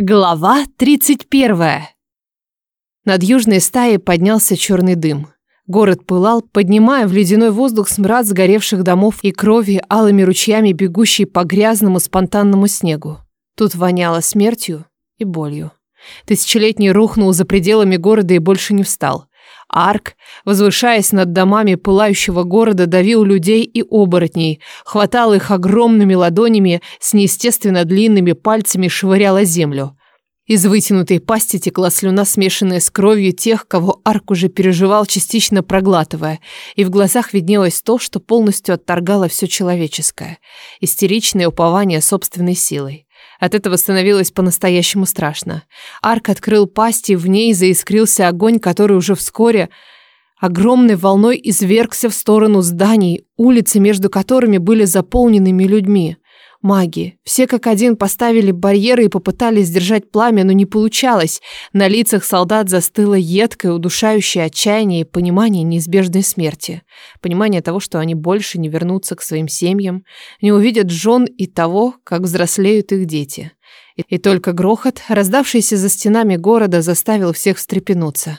Глава 31. Над южной стаей поднялся черный дым. Город пылал, поднимая в ледяной воздух смрад сгоревших домов и крови алыми ручьями, бегущей по грязному спонтанному снегу. Тут воняло смертью и болью. Тысячелетний рухнул за пределами города и больше не встал. Арк, возвышаясь над домами пылающего города, давил людей и оборотней, хватал их огромными ладонями с неестественно длинными пальцами швыряла землю. Из вытянутой пасти текла слюна, смешанная с кровью тех, кого Арк уже переживал, частично проглатывая, и в глазах виднелось то, что полностью отторгало все человеческое – истеричное упование собственной силой. От этого становилось по-настоящему страшно. Арк открыл пасть, и в ней заискрился огонь, который уже вскоре огромной волной извергся в сторону зданий, улицы между которыми были заполненными людьми маги. Все как один поставили барьеры и попытались сдержать пламя, но не получалось. На лицах солдат застыло едкое, удушающее отчаяние и понимание неизбежной смерти. Понимание того, что они больше не вернутся к своим семьям, не увидят жен и того, как взрослеют их дети. И только грохот, раздавшийся за стенами города, заставил всех встрепенуться.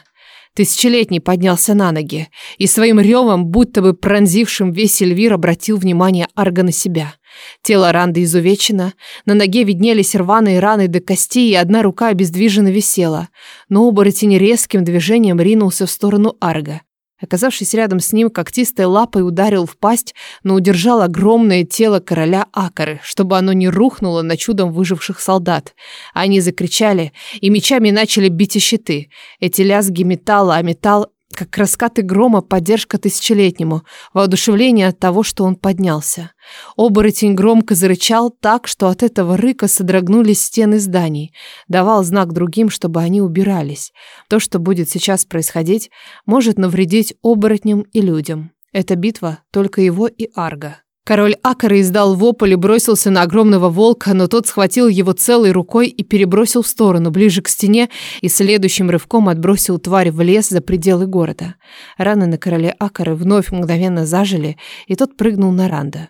Тысячелетний поднялся на ноги и своим ревом, будто бы пронзившим весь Эльвир, обратил внимание Арга на себя. Тело Ранды изувечено, на ноге виднелись рваные раны до костей, и одна рука обездвиженно висела, но оборотень резким движением ринулся в сторону Арга. Оказавшись рядом с ним, когтистой лапой ударил в пасть, но удержал огромное тело короля Акары, чтобы оно не рухнуло на чудом выживших солдат. Они закричали и мечами начали бить и щиты. Эти лязги металла, а металл как раскаты грома поддержка тысячелетнему, воодушевление от того, что он поднялся. Оборотень громко зарычал так, что от этого рыка содрогнулись стены зданий, давал знак другим, чтобы они убирались. То, что будет сейчас происходить, может навредить оборотням и людям. Эта битва только его и Арга. Король Акара издал вопль и бросился на огромного волка, но тот схватил его целой рукой и перебросил в сторону, ближе к стене, и следующим рывком отбросил тварь в лес за пределы города. Раны на короле Акары вновь мгновенно зажили, и тот прыгнул на Ранда.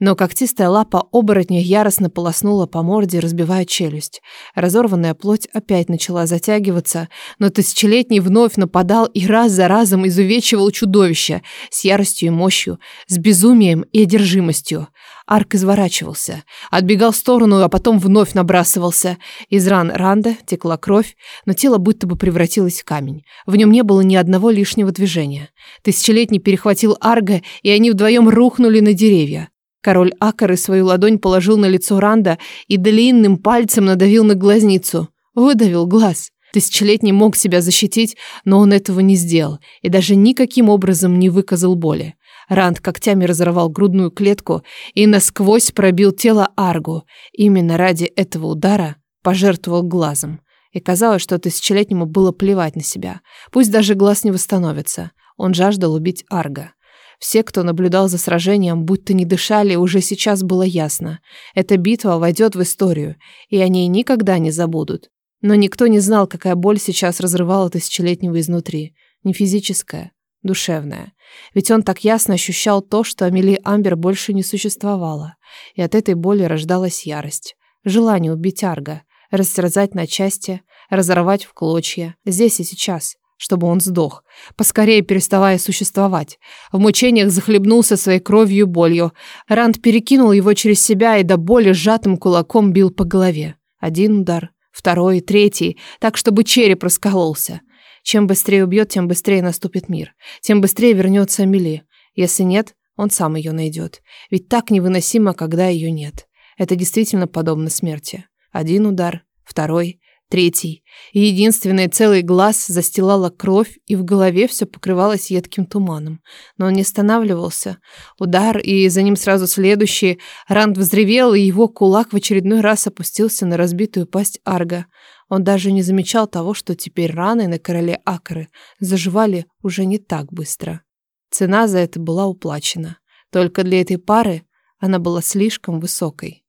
Но когтистая лапа оборотня яростно полоснула по морде, разбивая челюсть. Разорванная плоть опять начала затягиваться, но тысячелетний вновь нападал и раз за разом изувечивал чудовище с яростью и мощью, с безумием и одержимостью. Арк изворачивался, отбегал в сторону, а потом вновь набрасывался. Из ран Ранда текла кровь, но тело будто бы превратилось в камень. В нем не было ни одного лишнего движения. Тысячелетний перехватил Арга, и они вдвоем рухнули на деревья. Король Акары свою ладонь положил на лицо Ранда и длинным пальцем надавил на глазницу. Выдавил глаз. Тысячелетний мог себя защитить, но он этого не сделал и даже никаким образом не выказал боли. Ранд когтями разорвал грудную клетку и насквозь пробил тело Аргу. Именно ради этого удара пожертвовал глазом. И казалось, что тысячелетнему было плевать на себя. Пусть даже глаз не восстановится. Он жаждал убить Арга. Все, кто наблюдал за сражением, будто не дышали, уже сейчас было ясно. Эта битва войдет в историю, и они никогда не забудут. Но никто не знал, какая боль сейчас разрывала тысячелетнего изнутри. Не физическая, душевная. Ведь он так ясно ощущал то, что Амели Амбер больше не существовала. И от этой боли рождалась ярость. Желание убить Арга, растерзать на части, разорвать в клочья, здесь и сейчас – чтобы он сдох, поскорее переставая существовать. В мучениях захлебнулся своей кровью и болью. Ранд перекинул его через себя и до боли сжатым кулаком бил по голове. Один удар, второй, третий, так, чтобы череп раскололся. Чем быстрее убьет, тем быстрее наступит мир. Тем быстрее вернется Амели. Если нет, он сам ее найдет. Ведь так невыносимо, когда ее нет. Это действительно подобно смерти. Один удар, второй, Третий, единственный целый глаз застилала кровь, и в голове все покрывалось едким туманом. Но он не останавливался. Удар, и за ним сразу следующий. Ранд взревел, и его кулак в очередной раз опустился на разбитую пасть Арга. Он даже не замечал того, что теперь раны на короле Акры заживали уже не так быстро. Цена за это была уплачена. Только для этой пары она была слишком высокой.